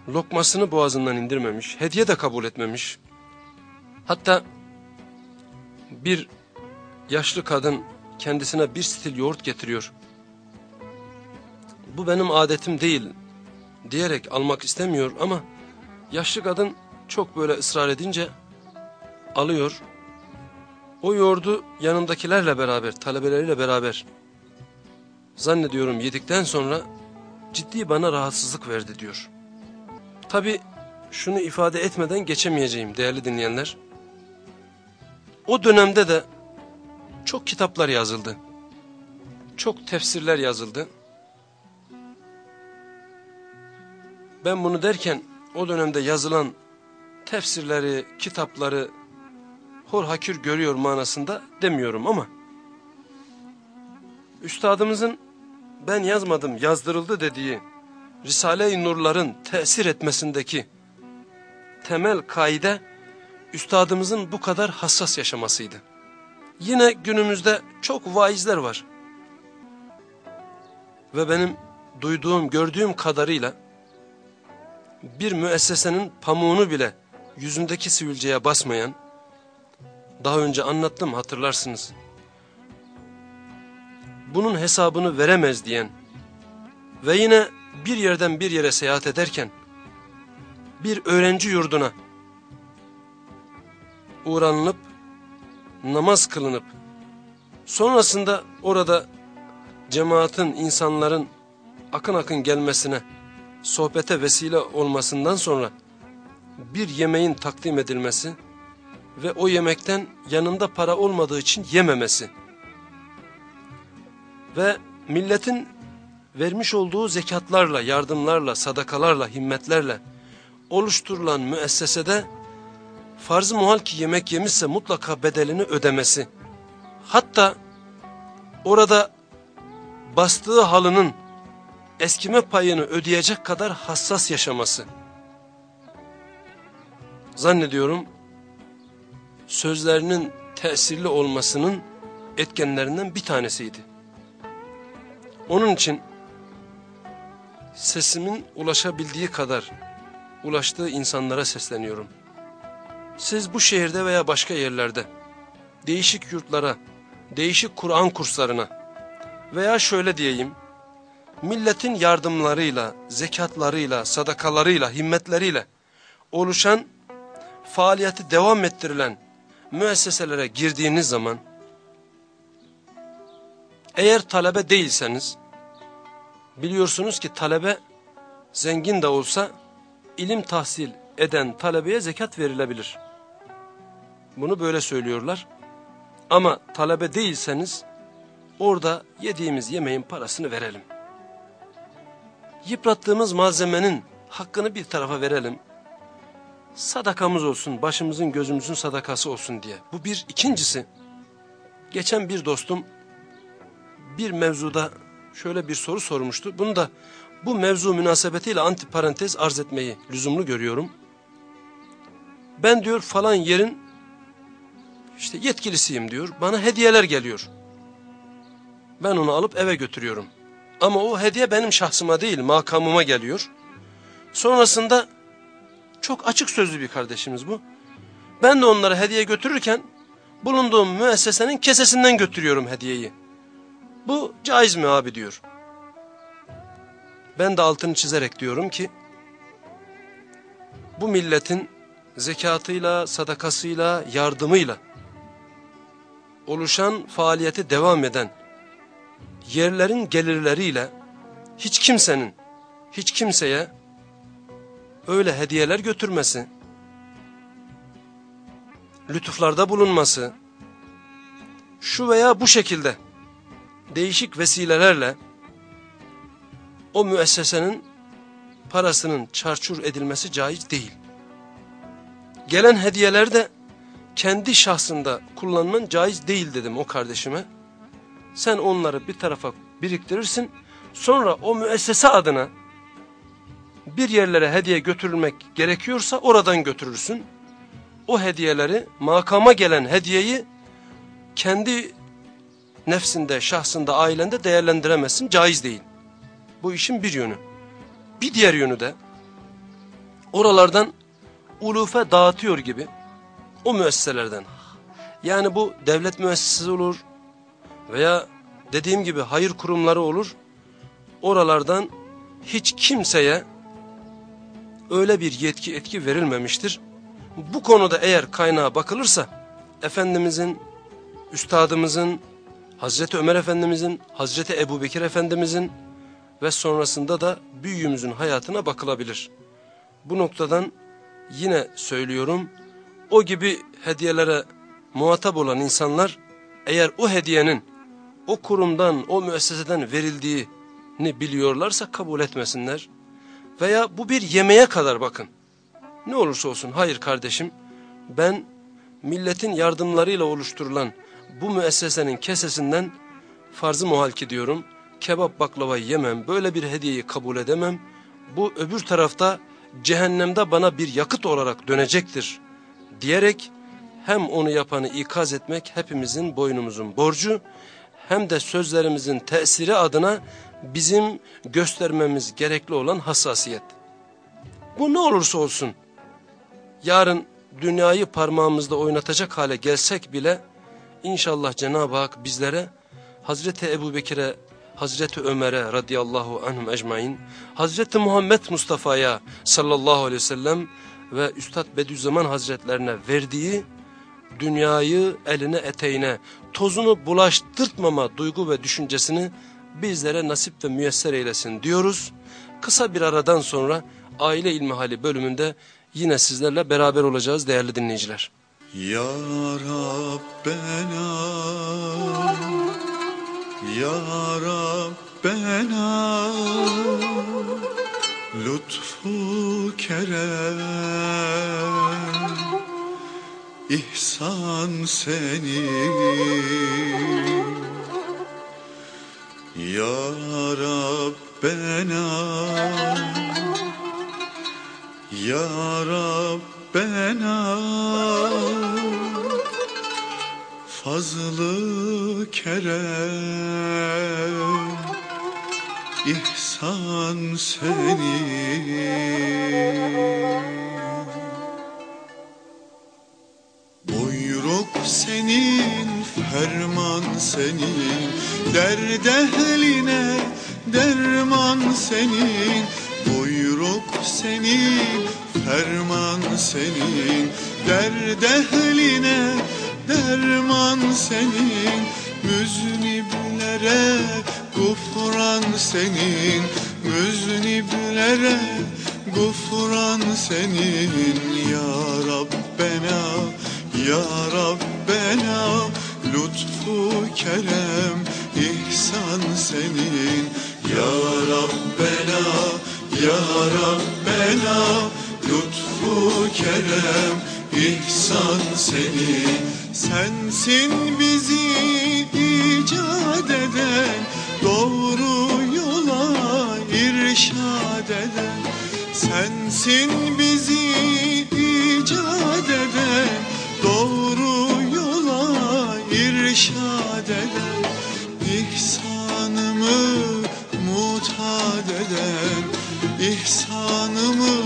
lokmasını boğazından indirmemiş, hediye de kabul etmemiş. Hatta bir yaşlı kadın kendisine bir stil yoğurt getiriyor. Bu benim adetim değil diyerek almak istemiyor ama yaşlı kadın çok böyle ısrar edince alıyor. O yoğurdu yanındakilerle beraber, talebeleriyle beraber zannediyorum yedikten sonra ciddi bana rahatsızlık verdi diyor. Tabi şunu ifade etmeden geçemeyeceğim değerli dinleyenler. O dönemde de çok kitaplar yazıldı. Çok tefsirler yazıldı. Ben bunu derken o dönemde yazılan tefsirleri, kitapları hor hakir görüyor manasında demiyorum ama üstadımızın ben yazmadım yazdırıldı dediği Risale-i Nurların tesir etmesindeki temel kaide üstadımızın bu kadar hassas yaşamasıydı. Yine günümüzde çok vaizler var. Ve benim duyduğum, gördüğüm kadarıyla bir müessesenin pamuğunu bile yüzündeki sivilceye basmayan, daha önce anlattım hatırlarsınız. Bunun hesabını veremez diyen ve yine bir yerden bir yere seyahat ederken bir öğrenci yurduna uğranılıp namaz kılınıp sonrasında orada cemaatin insanların akın akın gelmesine sohbete vesile olmasından sonra bir yemeğin takdim edilmesi ve o yemekten yanında para olmadığı için yememesi ve milletin vermiş olduğu zekatlarla, yardımlarla, sadakalarla, himmetlerle oluşturulan müessesede farz-ı muhal ki yemek yemişse mutlaka bedelini ödemesi. Hatta orada bastığı halının eskime payını ödeyecek kadar hassas yaşaması. Zannediyorum sözlerinin tesirli olmasının etkenlerinden bir tanesiydi. Onun için sesimin ulaşabildiği kadar ulaştığı insanlara sesleniyorum. Siz bu şehirde veya başka yerlerde değişik yurtlara, değişik Kur'an kurslarına veya şöyle diyeyim, milletin yardımlarıyla, zekatlarıyla, sadakalarıyla, himmetleriyle oluşan faaliyeti devam ettirilen müesseselere girdiğiniz zaman eğer talebe değilseniz biliyorsunuz ki talebe zengin de olsa ilim tahsil eden talebeye zekat verilebilir. Bunu böyle söylüyorlar. Ama talebe değilseniz orada yediğimiz yemeğin parasını verelim. Yıprattığımız malzemenin hakkını bir tarafa verelim. Sadakamız olsun, başımızın gözümüzün sadakası olsun diye. Bu bir. ikincisi, geçen bir dostum bir mevzuda şöyle bir soru sormuştu. Bunu da bu mevzu münasebetiyle antiparantez arz etmeyi lüzumlu görüyorum. Ben diyor falan yerin işte yetkilisiyim diyor. Bana hediyeler geliyor. Ben onu alıp eve götürüyorum. Ama o hediye benim şahsıma değil makamıma geliyor. Sonrasında çok açık sözlü bir kardeşimiz bu. Ben de onlara hediye götürürken bulunduğum müessesenin kesesinden götürüyorum hediyeyi. Bu caiz mi abi diyor. Ben de altını çizerek diyorum ki bu milletin zekatıyla, sadakasıyla, yardımıyla oluşan faaliyeti devam eden yerlerin gelirleriyle hiç kimsenin, hiç kimseye öyle hediyeler götürmesi, lütuflarda bulunması, şu veya bu şekilde değişik vesilelerle o müessesenin parasının çarçur edilmesi caiz değil. Gelen hediyeler de kendi şahsında kullanman caiz değil dedim o kardeşime. Sen onları bir tarafa biriktirirsin. Sonra o müessese adına bir yerlere hediye götürülmek gerekiyorsa oradan götürürsün. O hediyeleri makama gelen hediyeyi kendi nefsinde, şahsında, ailende değerlendiremezsin. Caiz değil. Bu işin bir yönü. Bir diğer yönü de oralardan ulufe dağıtıyor gibi o müesseselerden. Yani bu devlet müessesesi olur veya dediğim gibi hayır kurumları olur. Oralardan hiç kimseye öyle bir yetki etki verilmemiştir. Bu konuda eğer kaynağa bakılırsa Efendimizin, Üstadımızın, Hazreti Ömer Efendimizin, Hazreti Ebu Bekir Efendimizin ve sonrasında da büyüğümüzün hayatına bakılabilir. Bu noktadan yine söylüyorum, o gibi hediyelere muhatap olan insanlar eğer o hediyenin o kurumdan, o müesseseden verildiğini biliyorlarsa kabul etmesinler. Veya bu bir yemeğe kadar bakın. Ne olursa olsun hayır kardeşim ben milletin yardımlarıyla oluşturulan bu müessesenin kesesinden farzı muhalki diyorum. Kebap baklava yemem böyle bir hediyeyi kabul edemem. Bu öbür tarafta cehennemde bana bir yakıt olarak dönecektir diyerek hem onu yapanı ikaz etmek hepimizin boynumuzun borcu hem de sözlerimizin tesiri adına bizim göstermemiz gerekli olan hassasiyet. Bu ne olursa olsun yarın dünyayı parmağımızda oynatacak hale gelsek bile inşallah Cenab-ı Hak bizlere Hazreti Ebu Bekir'e, Hazreti Ömer'e radıyallahu anhum ecmain, Hazreti Muhammed Mustafa'ya sallallahu aleyhi ve sellem ve Üstad Bediüzzaman Hazretlerine verdiği dünyayı eline eteğine tozunu bulaştırtmama duygu ve düşüncesini bizlere nasip ve müyesser eylesin diyoruz. Kısa bir aradan sonra aile ilmihali bölümünde yine sizlerle beraber olacağız değerli dinleyiciler. Ya Rabbena Ya Rabbena Lütfu kerem ihsan senin. Ya Rabbena Ya Rabbena Fazlı kerem ihsan senin Buyruk senin, ferman senin. Derd ehline derman senin. Buyruk senin, ferman senin. Derd ehline derman senin. Müzniblere gufran senin Müzniblere gufran senin Ya Rabbena Ya Rabbena. Lütfu kerem ihsan senin. Ya Rabbena Ya Rabbena. Lütfu kerem ihsan senin. Sensin bizi icat eden Doğru yola irşad eden Sensin bizi icat eden. Doğru yola irşad eden İhsanımı mutad eden. İhsanımı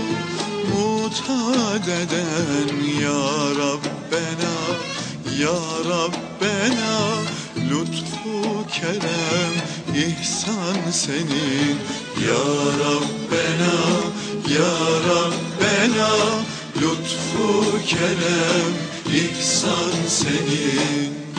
mutad eden Ya Rabbena Ya Rabbena Lütfu kerem ihsan senin. Ya Rabbena Ya Rabbena Lütfu kerem ihsan senin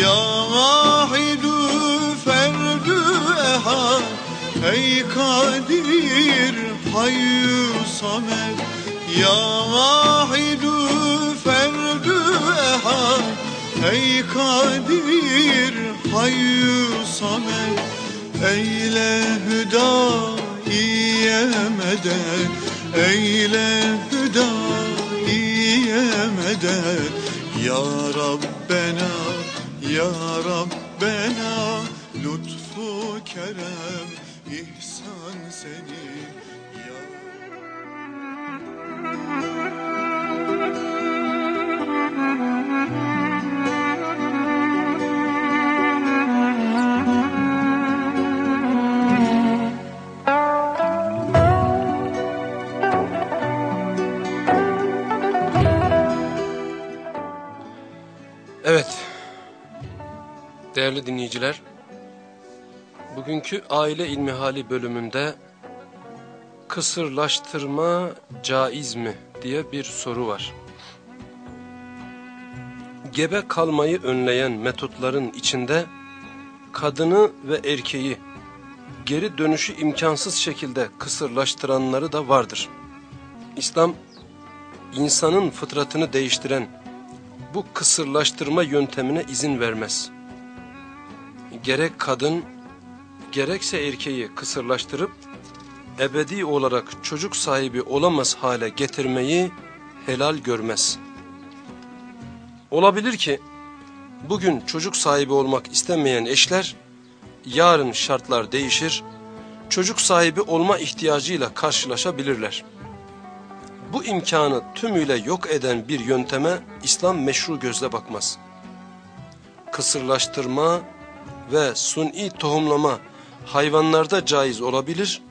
Ya Vahidü Ferdü Ehad Ey Kadir Hayyü Samet. Ya Vahidü Ferdü Ehad Ey Kadir Hayyü Samet. Eyle hüdaiye medet Eyle hüdaiye medet Ya Rabbena Ya Rabbena Lütfu kerem ihsan senin Ya Evet. Değerli dinleyiciler, bugünkü aile ilmihali bölümünde kısırlaştırma caiz mi diye bir soru var. Gebe kalmayı önleyen metotların içinde kadını ve erkeği geri dönüşü imkansız şekilde kısırlaştıranları da vardır. İslam, insanın fıtratını değiştiren bu kısırlaştırma yöntemine izin vermez. Gerek kadın, gerekse erkeği kısırlaştırıp ebedi olarak çocuk sahibi olamaz hale getirmeyi helal görmez. Olabilir ki bugün çocuk sahibi olmak istemeyen eşler yarın şartlar değişir, çocuk sahibi olma ihtiyacıyla karşılaşabilirler. Bu imkanı tümüyle yok eden bir yönteme İslam meşru gözle bakmaz. Kısırlaştırma ve suni tohumlama hayvanlarda caiz olabilir.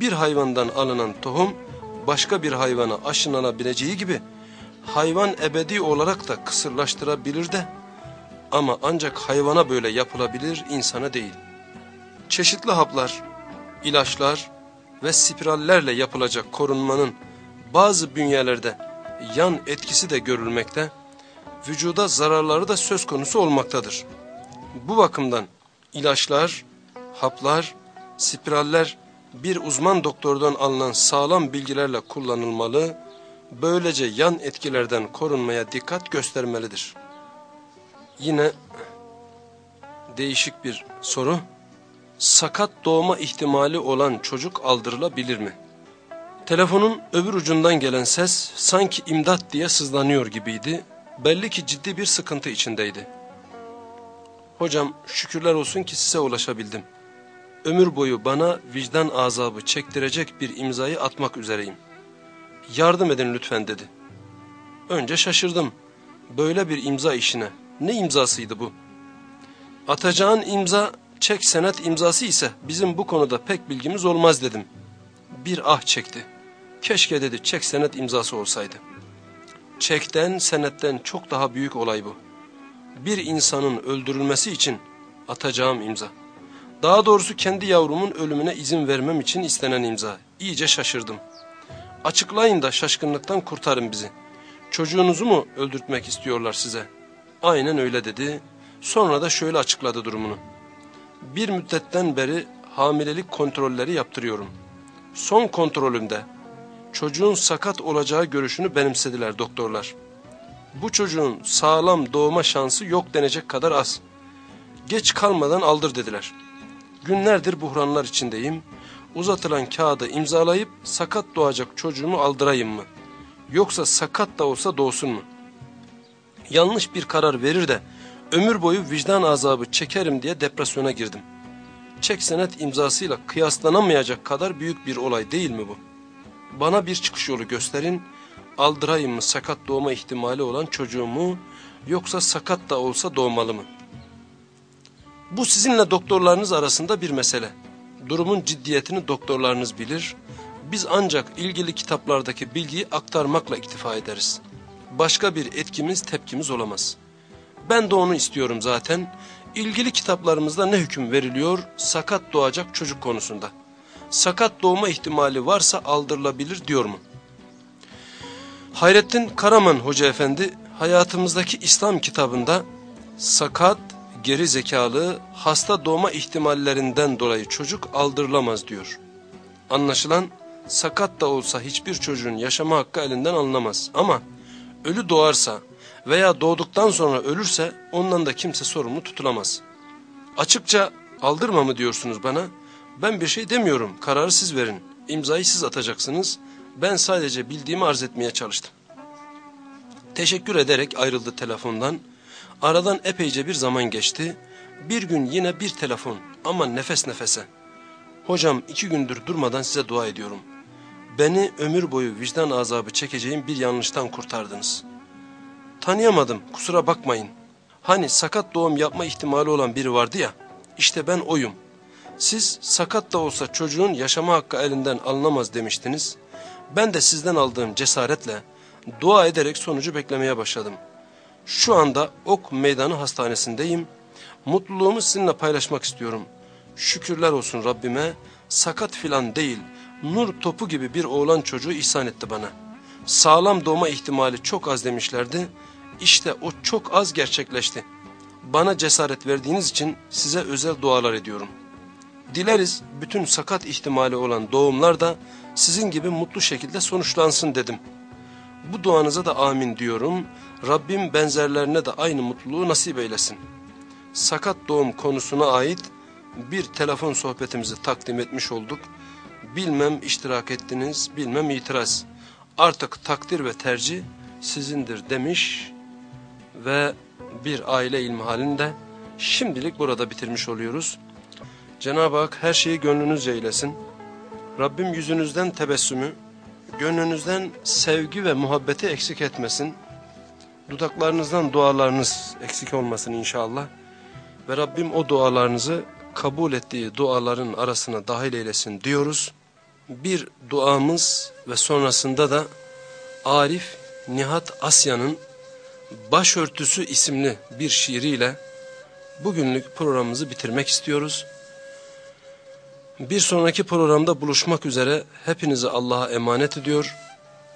Bir hayvandan alınan tohum başka bir hayvana aşılanabileceği gibi hayvan ebedi olarak da kısırlaştırabilir de ama ancak hayvana böyle yapılabilir insana değil. Çeşitli haplar, ilaçlar ve spirallerle yapılacak korunmanın bazı bünyelerde yan etkisi de görülmekte, vücuda zararları da söz konusu olmaktadır. Bu bakımdan ilaçlar, haplar, spiraller bir uzman doktordan alınan sağlam bilgilerle kullanılmalı, böylece yan etkilerden korunmaya dikkat göstermelidir. Yine değişik bir soru, sakat doğma ihtimali olan çocuk aldırılabilir mi? Telefonun öbür ucundan gelen ses sanki imdat diye sızlanıyor gibiydi. Belli ki ciddi bir sıkıntı içindeydi. Hocam şükürler olsun ki size ulaşabildim. Ömür boyu bana vicdan azabı çektirecek bir imzayı atmak üzereyim. Yardım edin lütfen dedi. Önce şaşırdım. Böyle bir imza işine. Ne imzasıydı bu? Atacağın imza çek senet imzası ise bizim bu konuda pek bilgimiz olmaz dedim. Bir ah çekti. Keşke dedi çek senet imzası olsaydı. Çekten senetten çok daha büyük olay bu. Bir insanın öldürülmesi için atacağım imza. Daha doğrusu kendi yavrumun ölümüne izin vermem için istenen imza. İyice şaşırdım. Açıklayın da şaşkınlıktan kurtarın bizi. Çocuğunuzu mu öldürtmek istiyorlar size? Aynen öyle dedi. Sonra da şöyle açıkladı durumunu. Bir müddetten beri hamilelik kontrolleri yaptırıyorum. Son kontrolümde çocuğun sakat olacağı görüşünü benimsediler doktorlar. Bu çocuğun sağlam doğma şansı yok denecek kadar az. Geç kalmadan aldır dediler. Günlerdir buhranlar içindeyim. Uzatılan kağıdı imzalayıp sakat doğacak çocuğumu aldırayım mı? Yoksa sakat da olsa doğsun mu? Yanlış bir karar verir de ömür boyu vicdan azabı çekerim diye depresyona girdim. çek senet imzasıyla kıyaslanamayacak kadar büyük bir olay değil mi bu? Bana bir çıkış yolu gösterin, aldırayım mı sakat doğma ihtimali olan çocuğumu yoksa sakat da olsa doğmalı mı? Bu sizinle doktorlarınız arasında bir mesele. Durumun ciddiyetini doktorlarınız bilir. Biz ancak ilgili kitaplardaki bilgiyi aktarmakla iktifa ederiz. Başka bir etkimiz tepkimiz olamaz. Ben de onu istiyorum zaten. İlgili kitaplarımızda ne hüküm veriliyor sakat doğacak çocuk konusunda? Sakat doğma ihtimali varsa aldırılabilir diyor mu? Hayrettin Karaman Hoca Efendi hayatımızdaki İslam kitabında sakat, geri zekalı, hasta doğma ihtimallerinden dolayı çocuk aldırılamaz diyor. Anlaşılan sakat da olsa hiçbir çocuğun yaşama hakkı elinden alınamaz ama ölü doğarsa veya doğduktan sonra ölürse ondan da kimse sorumlu tutulamaz. Açıkça aldırma mı diyorsunuz bana? Ben bir şey demiyorum kararı siz verin imzayı siz atacaksınız ben sadece bildiğimi arz etmeye çalıştım. Teşekkür ederek ayrıldı telefondan. Aradan epeyce bir zaman geçti. Bir gün yine bir telefon ama nefes nefese. Hocam iki gündür durmadan size dua ediyorum. Beni ömür boyu vicdan azabı çekeceğim bir yanlıştan kurtardınız. Tanıyamadım kusura bakmayın. Hani sakat doğum yapma ihtimali olan biri vardı ya. İşte ben oyum. Siz sakat da olsa çocuğun yaşama hakkı elinden alınamaz demiştiniz. Ben de sizden aldığım cesaretle dua ederek sonucu beklemeye başladım. Şu anda Ok Meydanı Hastanesi'ndeyim. Mutluluğumu sizinle paylaşmak istiyorum. Şükürler olsun Rabbime sakat filan değil nur topu gibi bir oğlan çocuğu ihsan etti bana. Sağlam doğma ihtimali çok az demişlerdi. İşte o çok az gerçekleşti. Bana cesaret verdiğiniz için size özel dualar ediyorum. Dileriz bütün sakat ihtimali olan doğumlar da sizin gibi mutlu şekilde sonuçlansın dedim. Bu duanıza da amin diyorum. Rabbim benzerlerine de aynı mutluluğu nasip eylesin. Sakat doğum konusuna ait bir telefon sohbetimizi takdim etmiş olduk. Bilmem iştirak ettiniz, bilmem itiraz. Artık takdir ve tercih sizindir demiş ve bir aile ilmi halinde şimdilik burada bitirmiş oluyoruz. Cenab-ı Hak her şeyi gönlünüzce eylesin. Rabbim yüzünüzden tebessümü, gönlünüzden sevgi ve muhabbeti eksik etmesin. Dudaklarınızdan dualarınız eksik olmasın inşallah. Ve Rabbim o dualarınızı kabul ettiği duaların arasına dahil eylesin diyoruz. Bir duamız ve sonrasında da Arif Nihat Asya'nın Başörtüsü isimli bir şiiriyle bugünlük programımızı bitirmek istiyoruz. Bir sonraki programda buluşmak üzere hepinizi Allah'a emanet ediyor.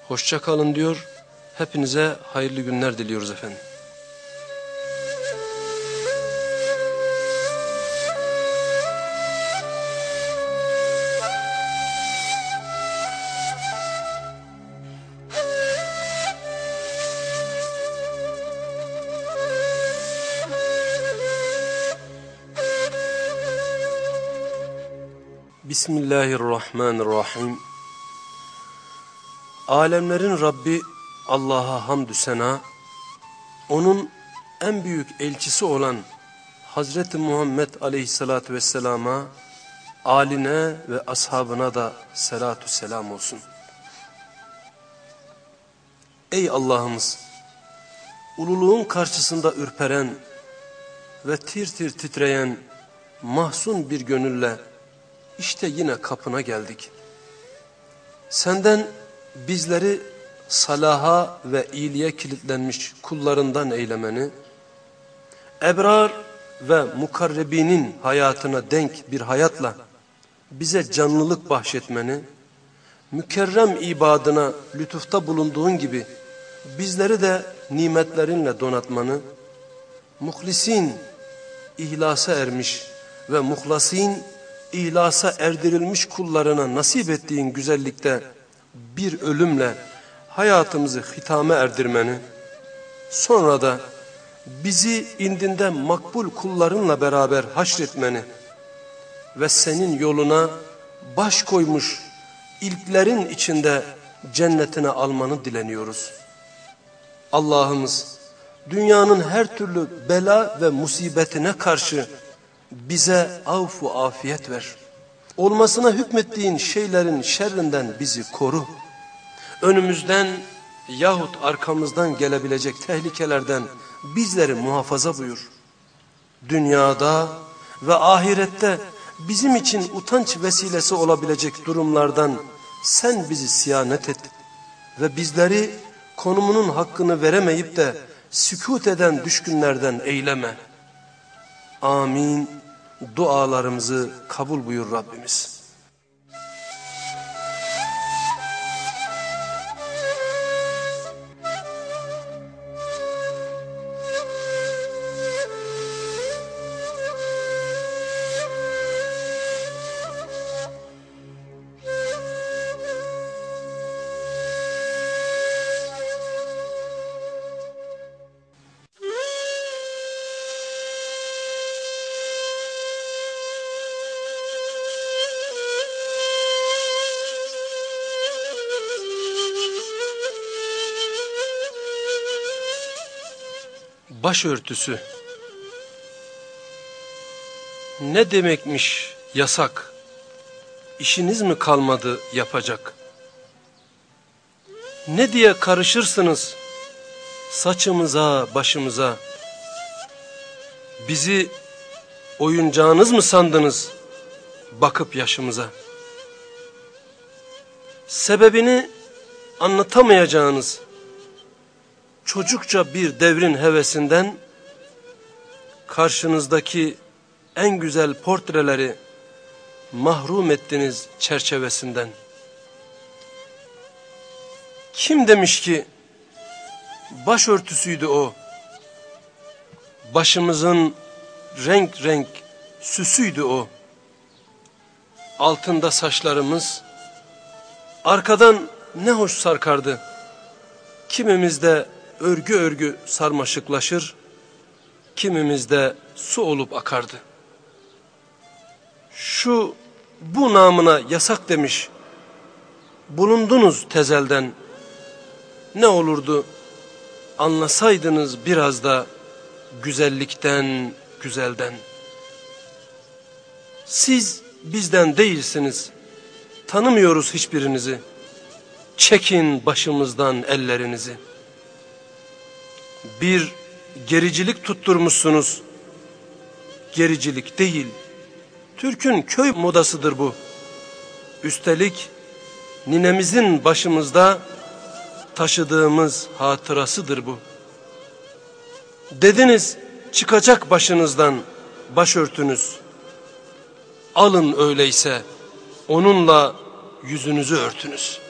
Hoşça kalın diyor. Hepinize hayırlı günler diliyoruz efendim. Bismillahirrahmanirrahim. Alemlerin Rabbi Allah'a hamdü sena, onun en büyük elçisi olan Hazreti Muhammed aleyhissalatü vesselama, aline ve ashabına da selatü selam olsun. Ey Allah'ımız! Ululuğun karşısında ürperen ve tir tir titreyen mahzun bir gönülle, işte yine kapına geldik. Senden bizleri salaha ve iyiliğe kilitlenmiş kullarından eylemeni, ebrar ve mukarrebinin hayatına denk bir hayatla bize canlılık bahşetmeni, mükerrem ibadına lütufta bulunduğun gibi bizleri de nimetlerinle donatmanı, muhlisin, ihlasa ermiş ve muhlasin, ihlasa erdirilmiş kullarına nasip ettiğin güzellikte bir ölümle hayatımızı hitame erdirmeni, sonra da bizi indinde makbul kullarınla beraber haşretmeni ve senin yoluna baş koymuş ilklerin içinde cennetine almanı dileniyoruz. Allah'ımız dünyanın her türlü bela ve musibetine karşı bize avfu afiyet ver. Olmasına hükmettiğin şeylerin şerrinden bizi koru. Önümüzden yahut arkamızdan gelebilecek tehlikelerden bizleri muhafaza buyur. Dünyada ve ahirette bizim için utanç vesilesi olabilecek durumlardan sen bizi siyanet et ve bizleri konumunun hakkını veremeyip de sükut eden düşkünlerden eyleme. Amin. Dualarımızı kabul buyur Rabbimiz. Başörtüsü Ne demekmiş yasak? İşiniz mi kalmadı yapacak? Ne diye karışırsınız saçımıza, başımıza? Bizi oyuncağınız mı sandınız bakıp yaşımıza? Sebebini anlatamayacağınız çocukça bir devrin hevesinden karşınızdaki en güzel portreleri mahrum ettiniz çerçevesinden. Kim demiş ki başörtüsüydü o? Başımızın renk renk süsüydü o. Altında saçlarımız arkadan ne hoş sarkardı. Kimimizde örgü örgü sarmaşıklaşır, kimimizde su olup akardı. Şu bu namına yasak demiş, bulundunuz tezelden, ne olurdu anlasaydınız biraz da güzellikten, güzelden. Siz bizden değilsiniz, tanımıyoruz hiçbirinizi. Çekin başımızdan ellerinizi bir gericilik tutturmuşsunuz. Gericilik değil, Türk'ün köy modasıdır bu. Üstelik ninemizin başımızda taşıdığımız hatırasıdır bu. Dediniz çıkacak başınızdan başörtünüz. Alın öyleyse onunla yüzünüzü örtünüz.''